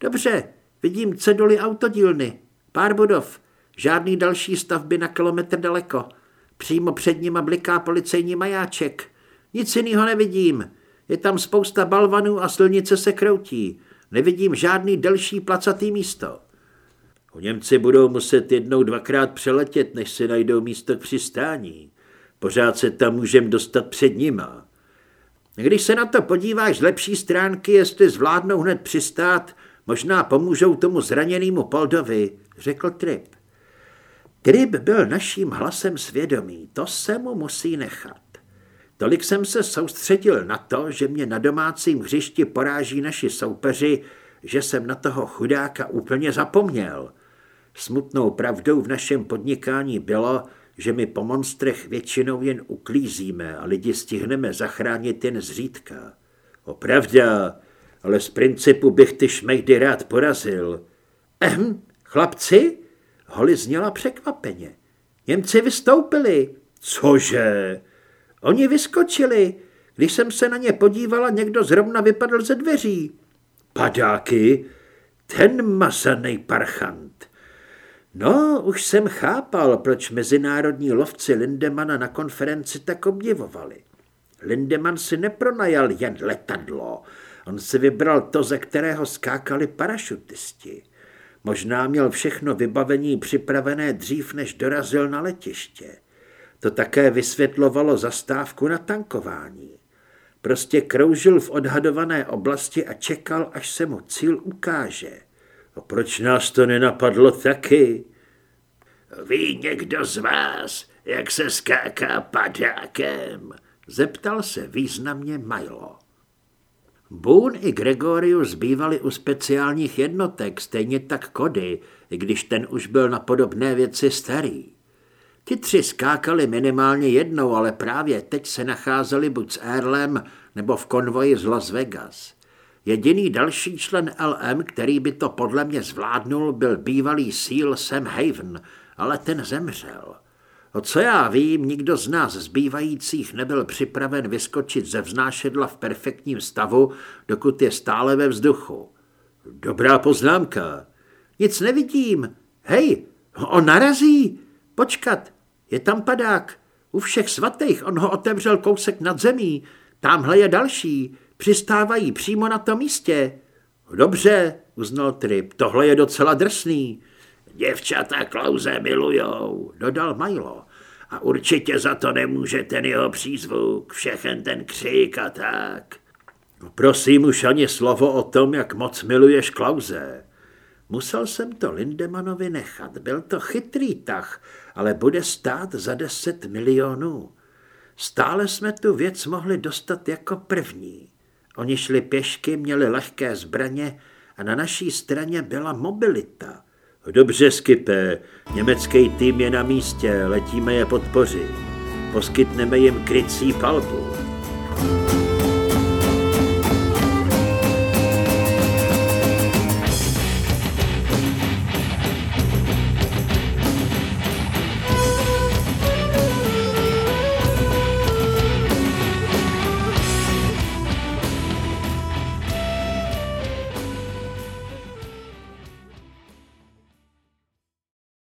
Dobře, vidím ceduly autodílny. Pár budov. Žádný další stavby na kilometr daleko. Přímo před nima bliká policejní majáček. Nic jiného nevidím. Je tam spousta balvanů a silnice se kroutí. Nevidím žádný delší placatý místo. O Němci budou muset jednou dvakrát přeletět, než si najdou místo k přistání. Pořád se tam můžem dostat před nima. Když se na to podíváš z lepší stránky, jestli zvládnou hned přistát, možná pomůžou tomu zraněnému Poldovi, řekl Trip. Trip byl naším hlasem svědomí, to se mu musí nechat. Tolik jsem se soustředil na to, že mě na domácím hřišti poráží naši soupeři, že jsem na toho chudáka úplně zapomněl. Smutnou pravdou v našem podnikání bylo, že my po monstrech většinou jen uklízíme a lidi stihneme zachránit jen zřídka. Opravda, ale z principu bych ty šmejdy rád porazil. Ehm, chlapci? Holi zněla překvapeně. Němci vystoupili. Cože? Oni vyskočili. Když jsem se na ně podívala, někdo zrovna vypadl ze dveří. Padáky? Ten masaný parchant. No, už jsem chápal, proč mezinárodní lovci Lindemana na konferenci tak obdivovali. Lindeman si nepronajal jen letadlo, on si vybral to, ze kterého skákali parašutisti. Možná měl všechno vybavení připravené dřív, než dorazil na letiště. To také vysvětlovalo zastávku na tankování. Prostě kroužil v odhadované oblasti a čekal, až se mu cíl ukáže. A proč nás to nenapadlo taky? Ví někdo z vás, jak se skáká padákem? Zeptal se významně Milo. Boone i Gregorius bývali u speciálních jednotek, stejně tak Kody, když ten už byl na podobné věci starý. Ti tři skákali minimálně jednou, ale právě teď se nacházeli buď s Earlem nebo v konvoji z Las Vegas. Jediný další člen LM, který by to podle mě zvládnul, byl bývalý síl Sam Haven, ale ten zemřel. O co já vím, nikdo z nás zbývajících nebyl připraven vyskočit ze vznášedla v perfektním stavu, dokud je stále ve vzduchu. Dobrá poznámka. Nic nevidím. Hej, on narazí. Počkat, je tam padák. U všech svatých on ho otevřel kousek nad zemí. Tamhle je další. Přistávají přímo na tom místě. Dobře, uznal Trip, tohle je docela drsný. Děvčata Klauze milujou, dodal Milo. A určitě za to nemůže ten jeho přízvuk, všechen ten křik a tak. No, prosím už ani slovo o tom, jak moc miluješ Klauze. Musel jsem to Lindemanovi nechat, byl to chytrý tah, ale bude stát za deset milionů. Stále jsme tu věc mohli dostat jako první. Oni šli pěšky, měli lehké zbraně a na naší straně byla mobilita. Dobře, Skipe, německý tým je na místě, letíme je podpořit. Poskytneme jim krycí palbu.